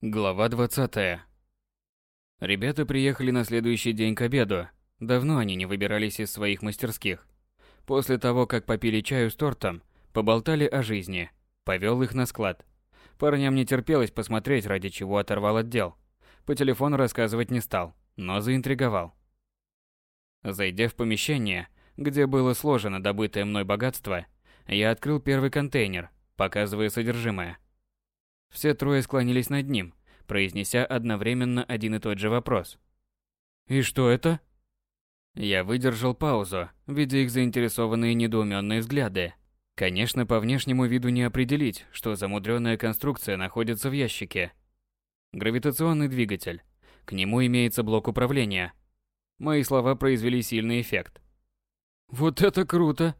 Глава 20. Ребята приехали на следующий день к обеду. Давно они не выбирались из своих мастерских. После того, как попили чаю с тортом, поболтали о жизни. Повел их на склад. Парням не терпелось посмотреть, ради чего оторвал отдел. По телефону рассказывать не стал, но заинтриговал. Зайдя в помещение, где было сложено добытое мной богатство, я открыл первый контейнер, показывая содержимое. Все трое склонились над ним, произнеся одновременно один и тот же вопрос. «И что это?» Я выдержал паузу, видя их заинтересованные недоуменные взгляды. Конечно, по внешнему виду не определить, что замудренная конструкция находится в ящике. Гравитационный двигатель. К нему имеется блок управления. Мои слова произвели сильный эффект. «Вот это круто!»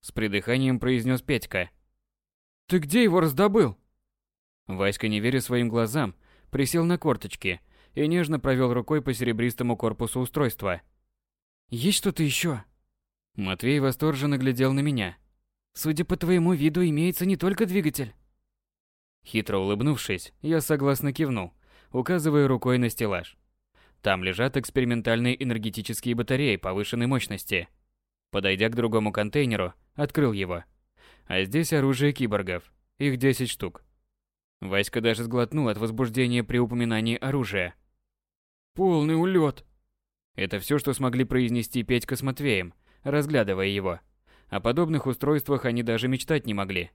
С придыханием произнес Петька. «Ты где его раздобыл?» Васька, не веря своим глазам, присел на корточки и нежно провел рукой по серебристому корпусу устройства. «Есть что-то еще?» Матвей восторженно глядел на меня. «Судя по твоему виду, имеется не только двигатель». Хитро улыбнувшись, я согласно кивнул, указывая рукой на стеллаж. Там лежат экспериментальные энергетические батареи повышенной мощности. Подойдя к другому контейнеру, открыл его. А здесь оружие киборгов. Их 10 штук. Васька даже сглотнул от возбуждения при упоминании оружия. «Полный улет!» Это все, что смогли произнести Петька с Матвеем, разглядывая его. О подобных устройствах они даже мечтать не могли.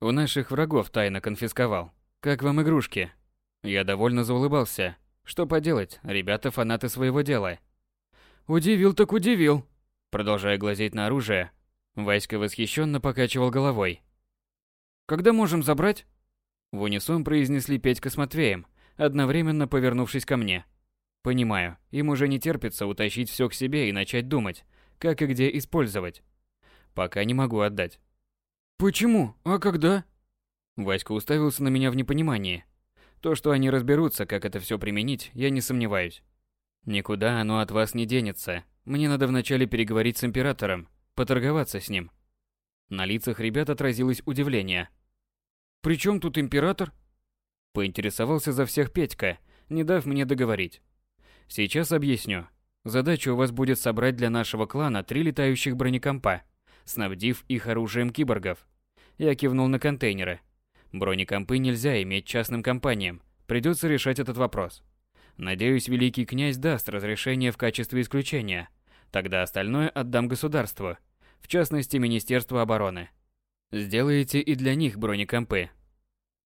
У наших врагов тайно конфисковал. Как вам игрушки? Я довольно заулыбался. Что поделать, ребята фанаты своего дела. Удивил так удивил. Продолжая глазеть на оружие, Васька восхищенно покачивал головой. Когда можем забрать? В унисон произнесли Петька с Матвеем, одновременно повернувшись ко мне. Понимаю, им уже не терпится утащить все к себе и начать думать, как и где использовать. Пока не могу отдать. Почему? А когда? Васька уставился на меня в непонимании. То, что они разберутся, как это все применить, я не сомневаюсь. Никуда оно от вас не денется. Мне надо вначале переговорить с императором, поторговаться с ним. На лицах ребят отразилось удивление – «При чем тут император?» Поинтересовался за всех Петька, не дав мне договорить. Сейчас объясню. Задача у вас будет собрать для нашего клана три летающих бронекомпа, снабдив их оружием киборгов. Я кивнул на контейнеры. Бронекомпы нельзя иметь частным компаниям, придется решать этот вопрос. Надеюсь, великий князь даст разрешение в качестве исключения. Тогда остальное отдам государству, в частности Министерству обороны. Сделаете и для них бронекомпы.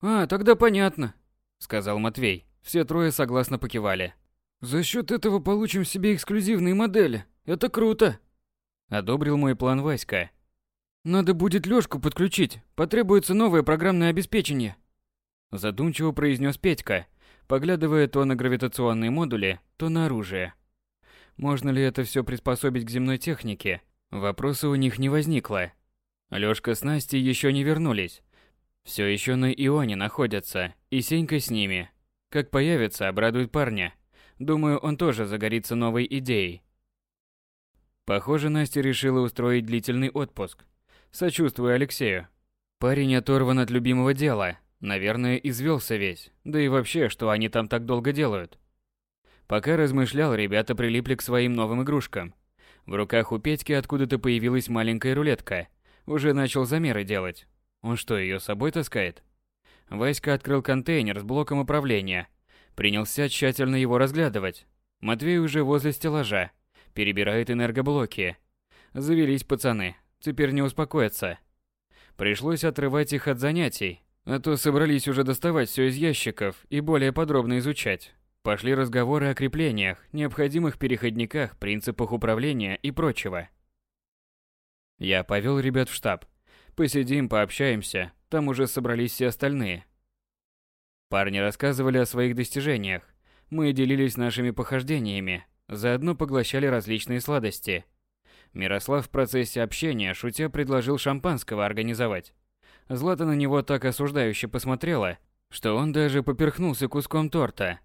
А, тогда понятно, сказал Матвей. Все трое согласно покивали. За счет этого получим себе эксклюзивные модели. Это круто. Одобрил мой план Васька. Надо будет Лёшку подключить. Потребуется новое программное обеспечение. Задумчиво произнес Петька, поглядывая то на гравитационные модули, то на оружие. Можно ли это все приспособить к земной технике? Вопроса у них не возникло. Лёшка с Настей еще не вернулись. Все еще на Ионе находятся, и Сенька с ними. Как появится, обрадует парня. Думаю, он тоже загорится новой идеей. Похоже, Настя решила устроить длительный отпуск. Сочувствую Алексею. Парень оторван от любимого дела. Наверное, извелся весь. Да и вообще, что они там так долго делают? Пока размышлял, ребята прилипли к своим новым игрушкам. В руках у Петьки откуда-то появилась маленькая рулетка – уже начал замеры делать. Он что, ее с собой таскает? Васька открыл контейнер с блоком управления. Принялся тщательно его разглядывать. Матвей уже возле стеллажа. Перебирает энергоблоки. Завелись пацаны. Теперь не успокоятся. Пришлось отрывать их от занятий, а то собрались уже доставать все из ящиков и более подробно изучать. Пошли разговоры о креплениях, необходимых переходниках, принципах управления и прочего. Я повел ребят в штаб. Посидим, пообщаемся, там уже собрались все остальные. Парни рассказывали о своих достижениях. Мы делились нашими похождениями, заодно поглощали различные сладости. Мирослав в процессе общения, шутя, предложил шампанского организовать. Злата на него так осуждающе посмотрела, что он даже поперхнулся куском торта.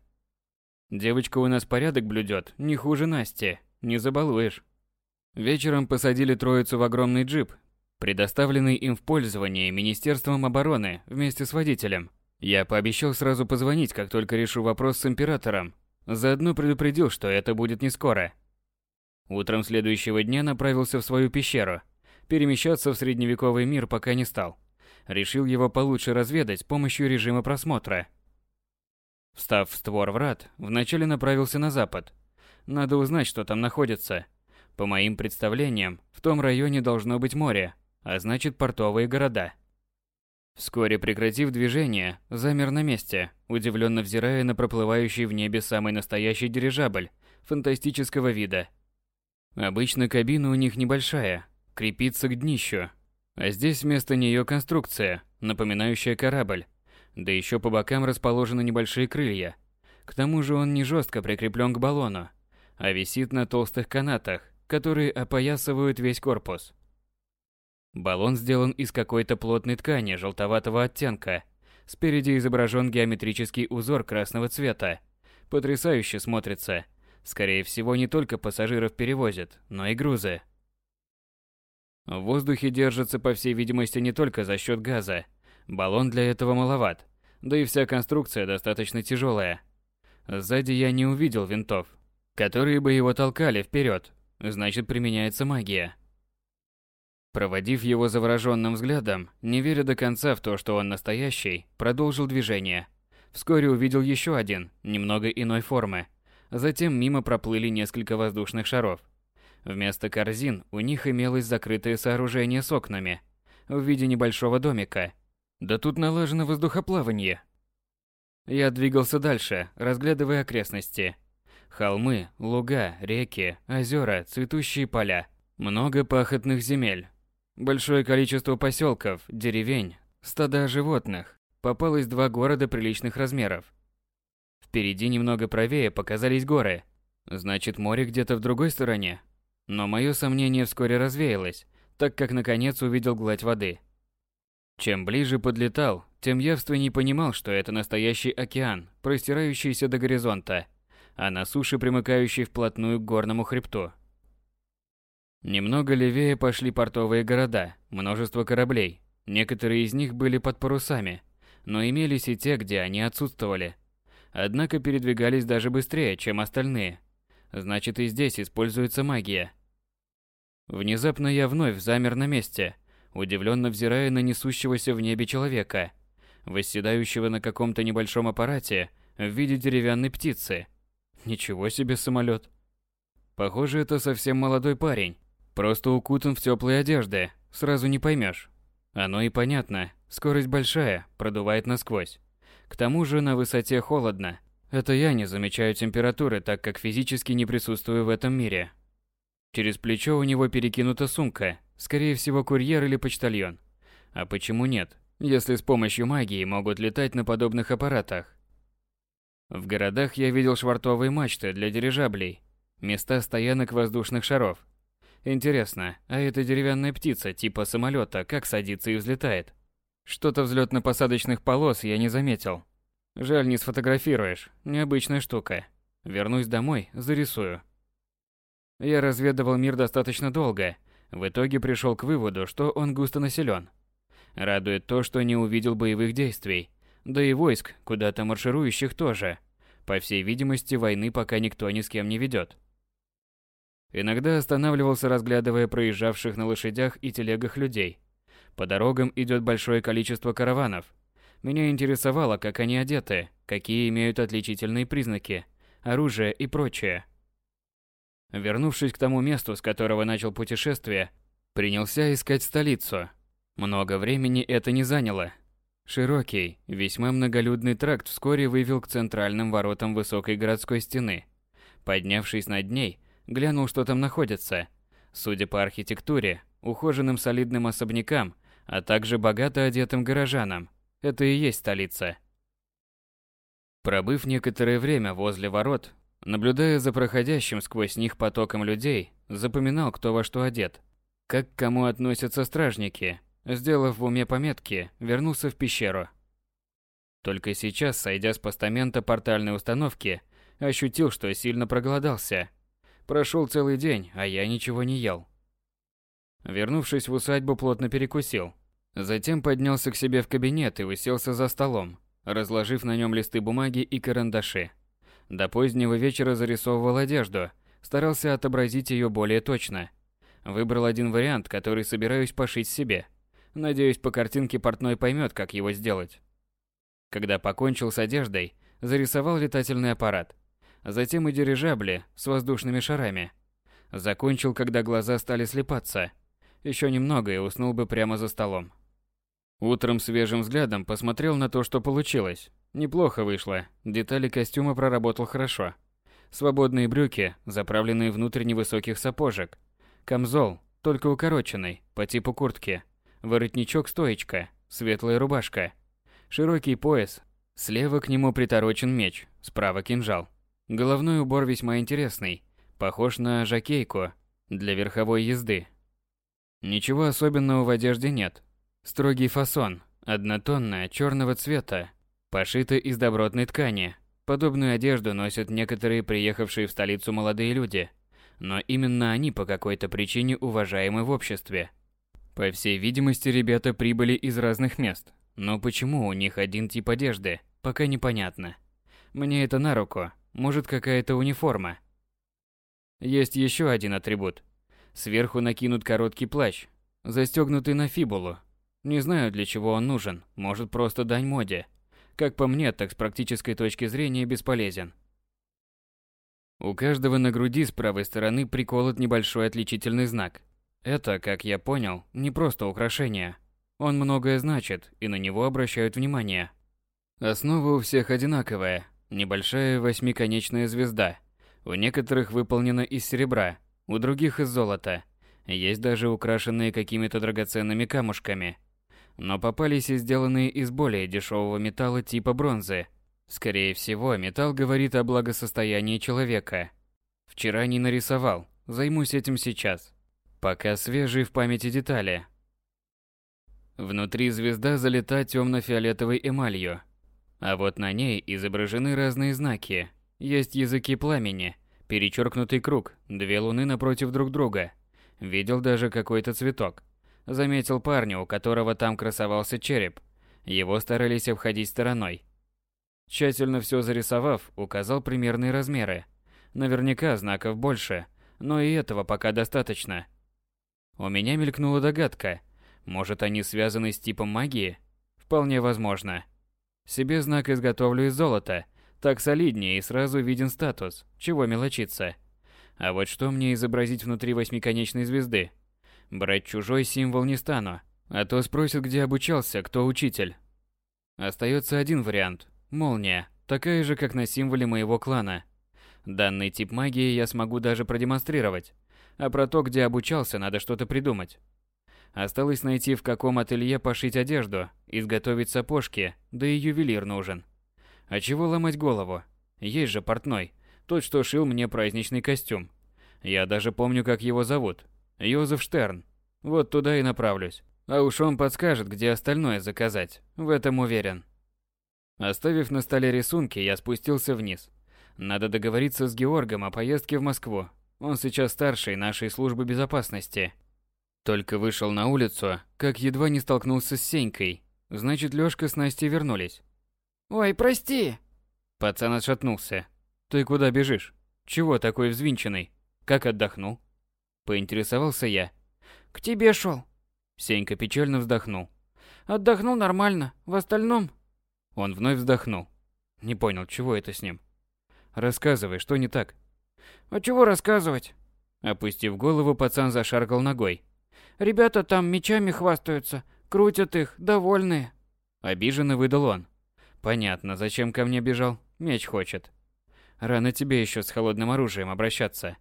Девочка у нас порядок блюдет, не хуже Насти, не забалуешь. Вечером посадили троицу в огромный джип, предоставленный им в пользование Министерством обороны вместе с водителем. Я пообещал сразу позвонить, как только решу вопрос с императором. Заодно предупредил, что это будет не скоро. Утром следующего дня направился в свою пещеру. Перемещаться в средневековый мир пока не стал. Решил его получше разведать с помощью режима просмотра. Встав в створ врат, вначале направился на запад. Надо узнать, что там находится. По моим представлениям, в том районе должно быть море, а значит портовые города. Вскоре прекратив движение, замер на месте, удивленно взирая на проплывающий в небе самый настоящий дирижабль фантастического вида. Обычно кабина у них небольшая, крепится к днищу, а здесь вместо нее конструкция, напоминающая корабль, да еще по бокам расположены небольшие крылья. К тому же он не жестко прикреплен к баллону, а висит на толстых канатах, которые опоясывают весь корпус. Баллон сделан из какой-то плотной ткани желтоватого оттенка. Спереди изображен геометрический узор красного цвета. Потрясающе смотрится. Скорее всего, не только пассажиров перевозят, но и грузы. В воздухе держится, по всей видимости, не только за счет газа. Баллон для этого маловат. Да и вся конструкция достаточно тяжелая. Сзади я не увидел винтов, которые бы его толкали вперед. Значит, применяется магия. Проводив его завороженным взглядом, не веря до конца в то, что он настоящий, продолжил движение. Вскоре увидел еще один, немного иной формы. Затем мимо проплыли несколько воздушных шаров. Вместо корзин у них имелось закрытое сооружение с окнами в виде небольшого домика. Да тут налажено воздухоплавание. Я двигался дальше, разглядывая окрестности. Холмы, луга, реки, озера, цветущие поля. Много пахотных земель, Большое количество поселков, деревень, стада животных. Попалось два города приличных размеров. Впереди немного правее показались горы. Значит, море где-то в другой стороне. Но мое сомнение вскоре развеялось, так как наконец увидел гладь воды. Чем ближе подлетал, тем явственней понимал, что это настоящий океан, простирающийся до горизонта, а на суше примыкающий вплотную к горному хребту. Немного левее пошли портовые города, множество кораблей. Некоторые из них были под парусами, но имелись и те, где они отсутствовали. Однако передвигались даже быстрее, чем остальные. Значит, и здесь используется магия. Внезапно я вновь замер на месте, удивленно взирая на несущегося в небе человека, восседающего на каком-то небольшом аппарате в виде деревянной птицы. Ничего себе самолет. Похоже, это совсем молодой парень, Просто укутан в теплые одежды, сразу не поймешь. Оно и понятно, скорость большая, продувает насквозь. К тому же на высоте холодно. Это я не замечаю температуры, так как физически не присутствую в этом мире. Через плечо у него перекинута сумка, скорее всего курьер или почтальон. А почему нет, если с помощью магии могут летать на подобных аппаратах? В городах я видел швартовые мачты для дирижаблей, места стоянок воздушных шаров, Интересно, а эта деревянная птица типа самолета как садится и взлетает? Что-то взлетно-посадочных полос я не заметил. Жаль, не сфотографируешь. Необычная штука. Вернусь домой, зарисую. Я разведывал мир достаточно долго. В итоге пришел к выводу, что он густо населен. Радует то, что не увидел боевых действий. Да и войск, куда-то марширующих тоже. По всей видимости, войны пока никто ни с кем не ведет. Иногда останавливался, разглядывая проезжавших на лошадях и телегах людей. По дорогам идет большое количество караванов. Меня интересовало, как они одеты, какие имеют отличительные признаки, оружие и прочее. Вернувшись к тому месту, с которого начал путешествие, принялся искать столицу. Много времени это не заняло. Широкий, весьма многолюдный тракт вскоре вывел к центральным воротам высокой городской стены. Поднявшись над ней, глянул, что там находится. Судя по архитектуре, ухоженным солидным особнякам, а также богато одетым горожанам, это и есть столица. Пробыв некоторое время возле ворот, наблюдая за проходящим сквозь них потоком людей, запоминал, кто во что одет, как к кому относятся стражники, сделав в уме пометки, вернулся в пещеру. Только сейчас, сойдя с постамента портальной установки, ощутил, что сильно проголодался – Прошел целый день, а я ничего не ел. Вернувшись в усадьбу, плотно перекусил. Затем поднялся к себе в кабинет и уселся за столом. разложив на нем листы бумаги и карандаши. До позднего вечера зарисовывал одежду, старался отобразить ее более точно. Выбрал один вариант, который собираюсь пошить себе. Надеюсь, по картинке портной поймет, как его сделать. Когда покончил с одеждой, зарисовал летательный аппарат. Затем и дирижабли с воздушными шарами. Закончил, когда глаза стали слепаться. Еще немного и уснул бы прямо за столом. Утром свежим взглядом посмотрел на то, что получилось. Неплохо вышло. Детали костюма проработал хорошо. Свободные брюки, заправленные внутрь невысоких сапожек. Камзол, только укороченный, по типу куртки. Воротничок-стоечка, светлая рубашка. Широкий пояс. Слева к нему приторочен меч, справа кинжал. Головной убор весьма интересный. Похож на жакейку для верховой езды. Ничего особенного в одежде нет. Строгий фасон, однотонная, черного цвета, пошита из добротной ткани. Подобную одежду носят некоторые приехавшие в столицу молодые люди, но именно они по какой-то причине уважаемы в обществе. По всей видимости, ребята прибыли из разных мест, но почему у них один тип одежды, пока непонятно. Мне это на руку, может какая-то униформа. Есть еще один атрибут. Сверху накинут короткий плащ, застегнутый на фибулу. Не знаю, для чего он нужен, может просто дань моде. Как по мне, так с практической точки зрения бесполезен. У каждого на груди с правой стороны приколот небольшой отличительный знак. Это, как я понял, не просто украшение. Он многое значит, и на него обращают внимание. Основа у всех одинаковая. Небольшая восьмиконечная звезда. У некоторых выполнена из серебра, у других из золота. Есть даже украшенные какими-то драгоценными камушками. Но попались и сделанные из более дешевого металла типа бронзы. Скорее всего, металл говорит о благосостоянии человека. Вчера не нарисовал, займусь этим сейчас. Пока свежие в памяти детали. Внутри звезда залита темно-фиолетовой эмалью. А вот на ней изображены разные знаки. Есть языки пламени, перечеркнутый круг, две луны напротив друг друга. Видел даже какой-то цветок. Заметил парня, у которого там красовался череп. Его старались обходить стороной. Тщательно все зарисовав, указал примерные размеры. Наверняка знаков больше, но и этого пока достаточно. У меня мелькнула догадка. Может, они связаны с типом магии? Вполне возможно. Себе знак изготовлю из золота. Так солиднее и сразу виден статус. Чего мелочиться? А вот что мне изобразить внутри восьмиконечной звезды? Брать чужой символ не стану. А то спросят, где обучался, кто учитель. Остается один вариант. Молния. Такая же, как на символе моего клана. Данный тип магии я смогу даже продемонстрировать. А про то, где обучался, надо что-то придумать. Осталось найти, в каком ателье пошить одежду, изготовить сапожки, да и ювелир нужен. А чего ломать голову? Есть же портной, тот, что шил мне праздничный костюм. Я даже помню, как его зовут. Йозеф Штерн. Вот туда и направлюсь. А уж он подскажет, где остальное заказать. В этом уверен. Оставив на столе рисунки, я спустился вниз. Надо договориться с Георгом о поездке в Москву. Он сейчас старший нашей службы безопасности. Только вышел на улицу, как едва не столкнулся с Сенькой. Значит, Лёшка с Настей вернулись. «Ой, прости!» Пацан отшатнулся. «Ты куда бежишь? Чего такой взвинченный? Как отдохнул?» Поинтересовался я. «К тебе шел. Сенька печально вздохнул. «Отдохнул нормально. В остальном...» Он вновь вздохнул. Не понял, чего это с ним. «Рассказывай, что не так?» А чего рассказывать? Опустив голову, пацан зашаркал ногой. Ребята там мечами хвастаются, крутят их, довольные. Обиженно выдал он. Понятно, зачем ко мне бежал. Меч хочет. Рано тебе еще с холодным оружием обращаться.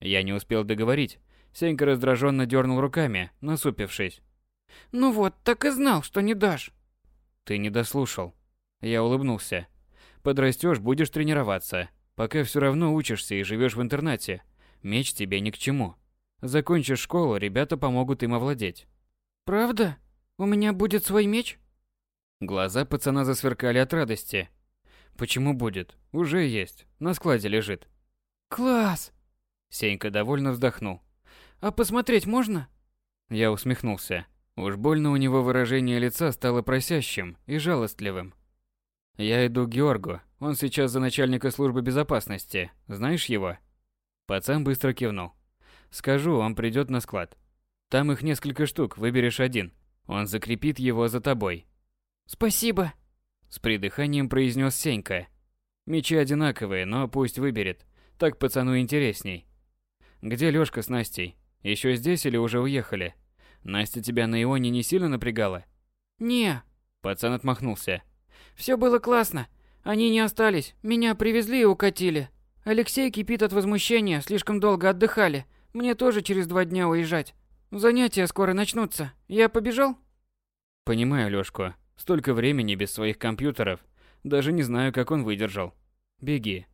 Я не успел договорить. Сенька раздраженно дернул руками, насупившись. Ну вот, так и знал, что не дашь. Ты не дослушал. Я улыбнулся. Подрастешь, будешь тренироваться. Пока все равно учишься и живешь в интернате, меч тебе ни к чему. Закончишь школу, ребята помогут им овладеть. Правда? У меня будет свой меч? Глаза пацана засверкали от радости. Почему будет? Уже есть. На складе лежит. Класс! Сенька довольно вздохнул. А посмотреть можно? Я усмехнулся. Уж больно у него выражение лица стало просящим и жалостливым. Я иду к Георгу. Он сейчас за начальника службы безопасности. Знаешь его? Пацан быстро кивнул. Скажу, он придет на склад. Там их несколько штук, выберешь один. Он закрепит его за тобой. Спасибо. С придыханием произнес Сенька. Мечи одинаковые, но пусть выберет. Так пацану интересней. Где Лёшка с Настей? Еще здесь или уже уехали? Настя тебя на Ионе не сильно напрягала? Не. Пацан отмахнулся. Все было классно. Они не остались. Меня привезли и укатили. Алексей кипит от возмущения, слишком долго отдыхали. Мне тоже через два дня уезжать. Занятия скоро начнутся. Я побежал? Понимаю, Лёшку. Столько времени без своих компьютеров. Даже не знаю, как он выдержал. Беги.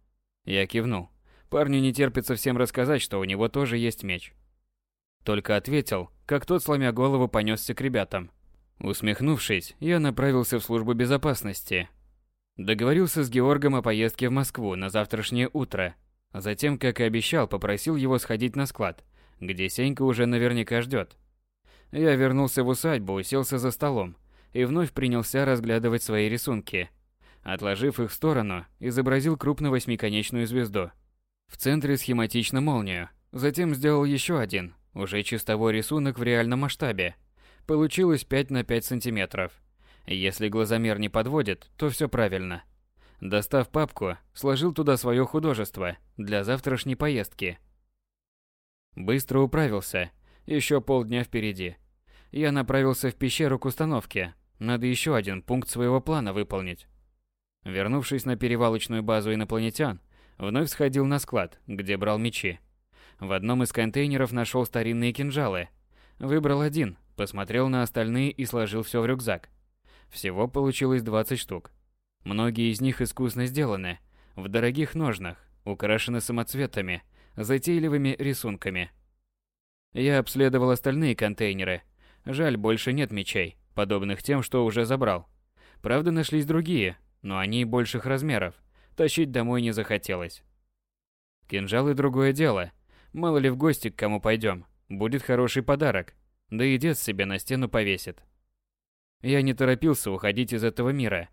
Я кивнул. Парню не терпится всем рассказать, что у него тоже есть меч. Только ответил, как тот, сломя голову, понесся к ребятам. Усмехнувшись, я направился в службу безопасности. Договорился с Георгом о поездке в Москву на завтрашнее утро. Затем, как и обещал, попросил его сходить на склад, где Сенька уже наверняка ждет. Я вернулся в усадьбу, уселся за столом и вновь принялся разглядывать свои рисунки. Отложив их в сторону, изобразил крупно восьмиконечную звезду. В центре схематично молнию. Затем сделал еще один, уже чистовой рисунок в реальном масштабе. Получилось 5 на 5 сантиметров. Если глазомер не подводит, то все правильно. Достав папку, сложил туда свое художество для завтрашней поездки. Быстро управился. Еще полдня впереди. Я направился в пещеру к установке. Надо еще один пункт своего плана выполнить. Вернувшись на перевалочную базу инопланетян, вновь сходил на склад, где брал мечи. В одном из контейнеров нашел старинные кинжалы. Выбрал один, посмотрел на остальные и сложил все в рюкзак. Всего получилось 20 штук. Многие из них искусно сделаны, в дорогих ножнах, украшены самоцветами, затейливыми рисунками. Я обследовал остальные контейнеры. Жаль, больше нет мечей, подобных тем, что уже забрал. Правда, нашлись другие, но они больших размеров. Тащить домой не захотелось. Кинжалы другое дело. Мало ли в гости к кому пойдем. Будет хороший подарок. Да и дед себе на стену повесит. Я не торопился уходить из этого мира.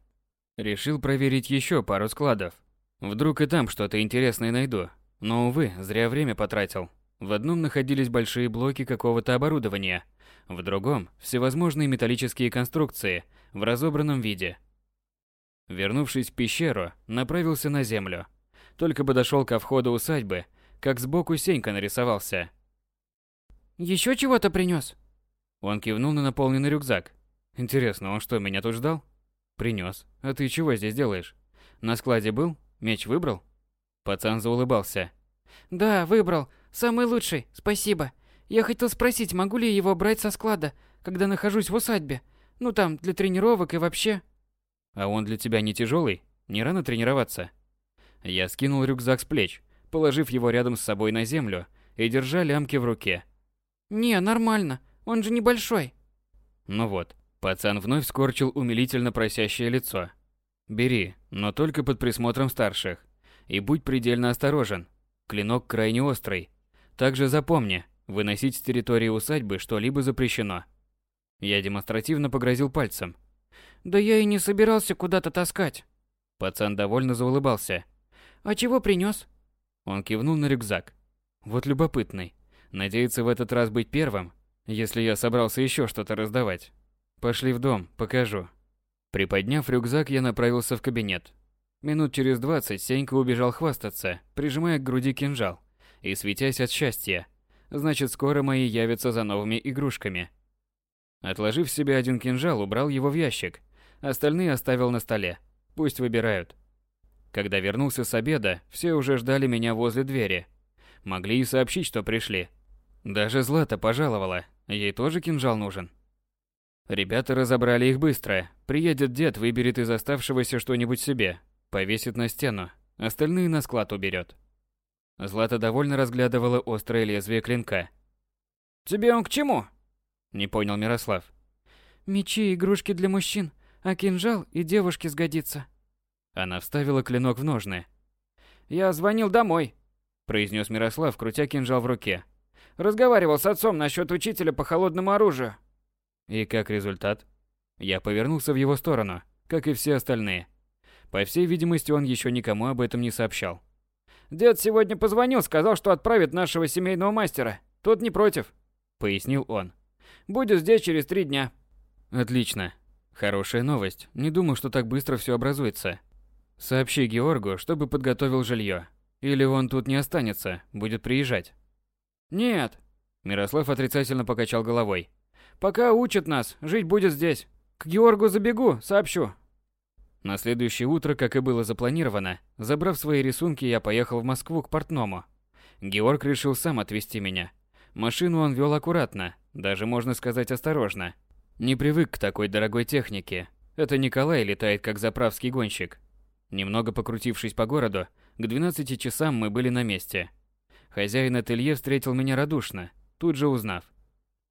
Решил проверить еще пару складов. Вдруг и там что-то интересное найду. Но, увы, зря время потратил. В одном находились большие блоки какого-то оборудования. В другом – всевозможные металлические конструкции в разобранном виде. Вернувшись в пещеру, направился на землю. Только бы дошел ко входу усадьбы, как сбоку Сенька нарисовался. Еще чего-то принес? Он кивнул на наполненный рюкзак. Интересно, он что, меня тут ждал? Принес. А ты чего здесь делаешь? На складе был? Меч выбрал? Пацан заулыбался. Да, выбрал. Самый лучший. Спасибо. Я хотел спросить, могу ли его брать со склада, когда нахожусь в усадьбе? Ну там, для тренировок и вообще. А он для тебя не тяжелый? Не рано тренироваться? Я скинул рюкзак с плеч, положив его рядом с собой на землю и держа лямки в руке. Не, нормально. Он же небольшой. Ну вот, пацан вновь скорчил умилительно просящее лицо. Бери, но только под присмотром старших. И будь предельно осторожен. Клинок крайне острый. Также запомни, выносить с территории усадьбы что-либо запрещено. Я демонстративно погрозил пальцем. Да я и не собирался куда-то таскать. Пацан довольно заулыбался. А чего принес? Он кивнул на рюкзак. Вот любопытный. Надеется в этот раз быть первым, если я собрался еще что-то раздавать. Пошли в дом, покажу. Приподняв рюкзак, я направился в кабинет. Минут через двадцать Сенька убежал хвастаться, прижимая к груди кинжал и светясь от счастья. Значит, скоро мои явятся за новыми игрушками. Отложив себе один кинжал, убрал его в ящик. Остальные оставил на столе. Пусть выбирают. Когда вернулся с обеда, все уже ждали меня возле двери. Могли и сообщить, что пришли. Даже Злата пожаловала. Ей тоже кинжал нужен. Ребята разобрали их быстро. Приедет дед, выберет из оставшегося что-нибудь себе. Повесит на стену. Остальные на склад уберет. Злата довольно разглядывала острое лезвие клинка. «Тебе он к чему?» Не понял Мирослав. «Мечи игрушки для мужчин, а кинжал и девушке сгодится». Она вставила клинок в ножны. «Я звонил домой», – произнес Мирослав, крутя кинжал в руке. Разговаривал с отцом насчет учителя по холодному оружию. И как результат? Я повернулся в его сторону, как и все остальные. По всей видимости, он еще никому об этом не сообщал. «Дед сегодня позвонил, сказал, что отправит нашего семейного мастера. Тот не против», — пояснил он. «Будет здесь через три дня». «Отлично. Хорошая новость. Не думал, что так быстро все образуется. Сообщи Георгу, чтобы подготовил жилье. Или он тут не останется, будет приезжать». «Нет». Мирослав отрицательно покачал головой. «Пока учат нас, жить будет здесь. К Георгу забегу, сообщу». На следующее утро, как и было запланировано, забрав свои рисунки, я поехал в Москву к портному. Георг решил сам отвезти меня. Машину он вел аккуратно, даже можно сказать осторожно. Не привык к такой дорогой технике. Это Николай летает как заправский гонщик. Немного покрутившись по городу, к 12 часам мы были на месте. Хозяин ателье встретил меня радушно, тут же узнав.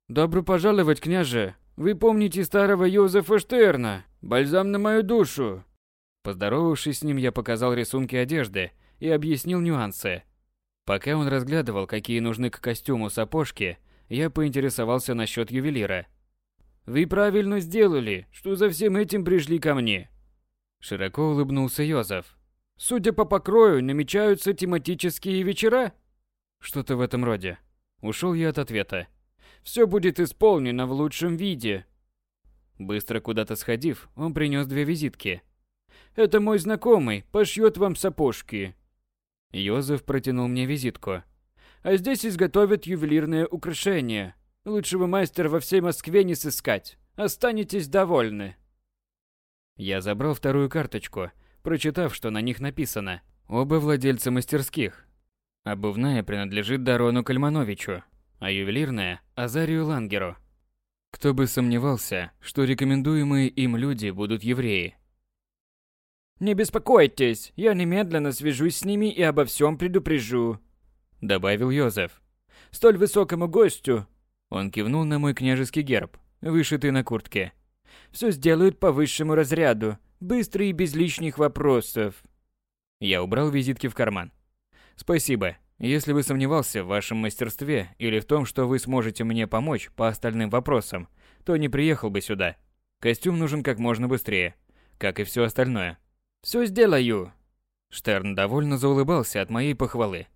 «Добро пожаловать, княже! Вы помните старого Йозефа Штерна? Бальзам на мою душу!» Поздоровавшись с ним, я показал рисунки одежды и объяснил нюансы. Пока он разглядывал, какие нужны к костюму сапожки, я поинтересовался насчет ювелира. «Вы правильно сделали, что за всем этим пришли ко мне!» Широко улыбнулся Йозеф. «Судя по покрою, намечаются тематические вечера?» Что-то в этом роде. Ушел я от ответа. Все будет исполнено в лучшем виде. Быстро куда-то сходив, он принес две визитки. Это мой знакомый, пошьет вам сапожки. Йозеф протянул мне визитку. А здесь изготовят ювелирное украшение. Лучшего мастера во всей Москве не сыскать. Останетесь довольны. Я забрал вторую карточку, прочитав, что на них написано. Оба владельца мастерских. Обувная принадлежит Дарону Кальмановичу, а ювелирная – Азарию Лангеру. Кто бы сомневался, что рекомендуемые им люди будут евреи. «Не беспокойтесь, я немедленно свяжусь с ними и обо всем предупрежу», – добавил Йозеф. «Столь высокому гостю», – он кивнул на мой княжеский герб, вышитый на куртке. «Все сделают по высшему разряду, быстро и без лишних вопросов». Я убрал визитки в карман. «Спасибо, если бы сомневался в вашем мастерстве или в том, что вы сможете мне помочь по остальным вопросам, то не приехал бы сюда. Костюм нужен как можно быстрее, как и все остальное. Все сделаю. Штерн довольно заулыбался от моей похвалы.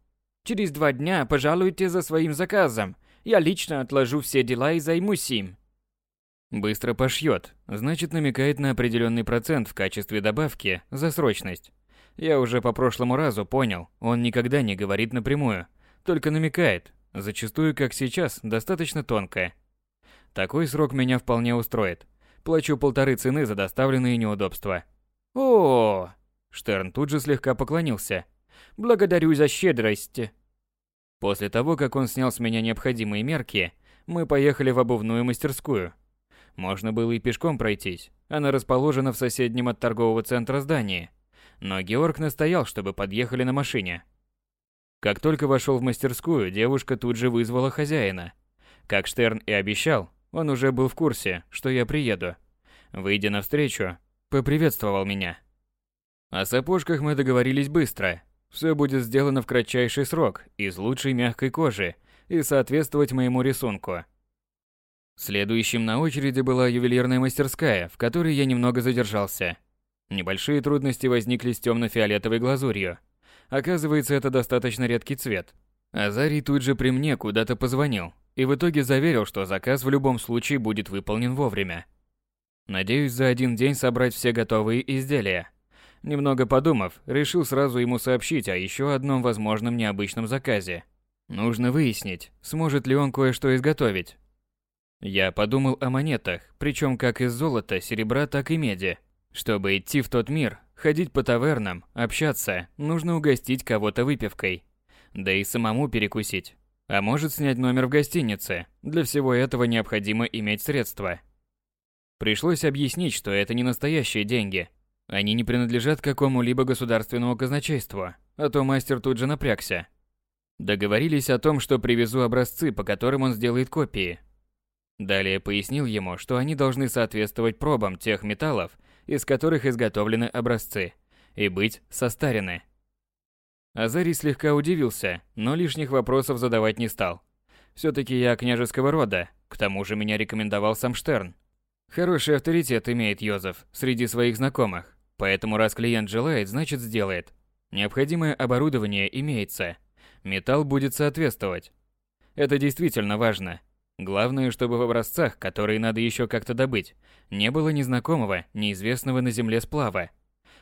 Через два дня пожалуйте за своим заказом. Я лично отложу все дела и займусь им. Быстро пошьет, значит намекает на определенный процент в качестве добавки за срочность. Я уже по прошлому разу понял, он никогда не говорит напрямую, только намекает, зачастую, как сейчас, достаточно тонко. Такой срок меня вполне устроит. Плачу полторы цены за доставленные неудобства. О, Штерн тут же слегка поклонился. Благодарю за щедрость. После того, как он снял с меня необходимые мерки, мы поехали в обувную мастерскую. Можно было и пешком пройтись. Она расположена в соседнем от торгового центра здании но Георг настоял, чтобы подъехали на машине. Как только вошел в мастерскую, девушка тут же вызвала хозяина. Как Штерн и обещал, он уже был в курсе, что я приеду. Выйдя навстречу, поприветствовал меня. О сапожках мы договорились быстро. Все будет сделано в кратчайший срок, из лучшей мягкой кожи и соответствовать моему рисунку. Следующим на очереди была ювелирная мастерская, в которой я немного задержался. Небольшие трудности возникли с темно-фиолетовой глазурью. Оказывается, это достаточно редкий цвет. Азарий тут же при мне куда-то позвонил и в итоге заверил, что заказ в любом случае будет выполнен вовремя. Надеюсь, за один день собрать все готовые изделия. Немного подумав, решил сразу ему сообщить о еще одном возможном необычном заказе. Нужно выяснить, сможет ли он кое-что изготовить. Я подумал о монетах, причем как из золота, серебра, так и меди. Чтобы идти в тот мир, ходить по тавернам, общаться, нужно угостить кого-то выпивкой. Да и самому перекусить. А может снять номер в гостинице. Для всего этого необходимо иметь средства. Пришлось объяснить, что это не настоящие деньги. Они не принадлежат какому-либо государственному казначейству, а то мастер тут же напрягся. Договорились о том, что привезу образцы, по которым он сделает копии. Далее пояснил ему, что они должны соответствовать пробам тех металлов, из которых изготовлены образцы, и быть состарены. Азарий слегка удивился, но лишних вопросов задавать не стал. Все-таки я княжеского рода, к тому же меня рекомендовал сам Штерн. Хороший авторитет имеет Йозеф среди своих знакомых. Поэтому раз клиент желает, значит сделает. Необходимое оборудование имеется. Металл будет соответствовать. Это действительно важно. Главное, чтобы в образцах, которые надо еще как-то добыть, не было незнакомого, неизвестного на земле сплава.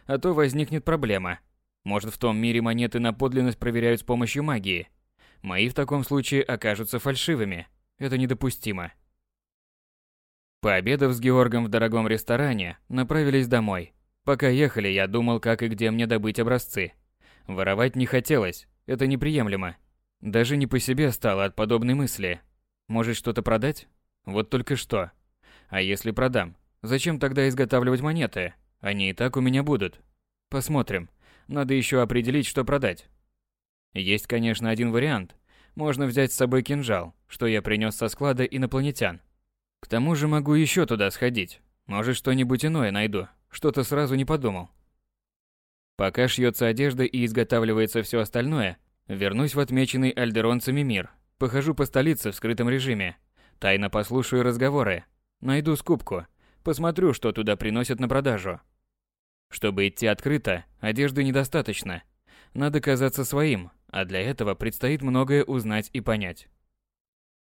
А то возникнет проблема. Может, в том мире монеты на подлинность проверяют с помощью магии. Мои в таком случае окажутся фальшивыми. Это недопустимо. Пообедав с Георгом в дорогом ресторане, направились домой. Пока ехали, я думал, как и где мне добыть образцы. Воровать не хотелось, это неприемлемо. Даже не по себе стало от подобной мысли. Может, что-то продать? Вот только что. А если продам? Зачем тогда изготавливать монеты? Они и так у меня будут. Посмотрим. Надо еще определить, что продать. Есть, конечно, один вариант. Можно взять с собой кинжал, что я принес со склада инопланетян. К тому же могу еще туда сходить. Может, что-нибудь иное найду. Что-то сразу не подумал. Пока шьется одежда и изготавливается все остальное, вернусь в отмеченный альдеронцами мир. Похожу по столице в скрытом режиме. Тайно послушаю разговоры. Найду скупку. Посмотрю, что туда приносят на продажу. Чтобы идти открыто, одежды недостаточно. Надо казаться своим, а для этого предстоит многое узнать и понять.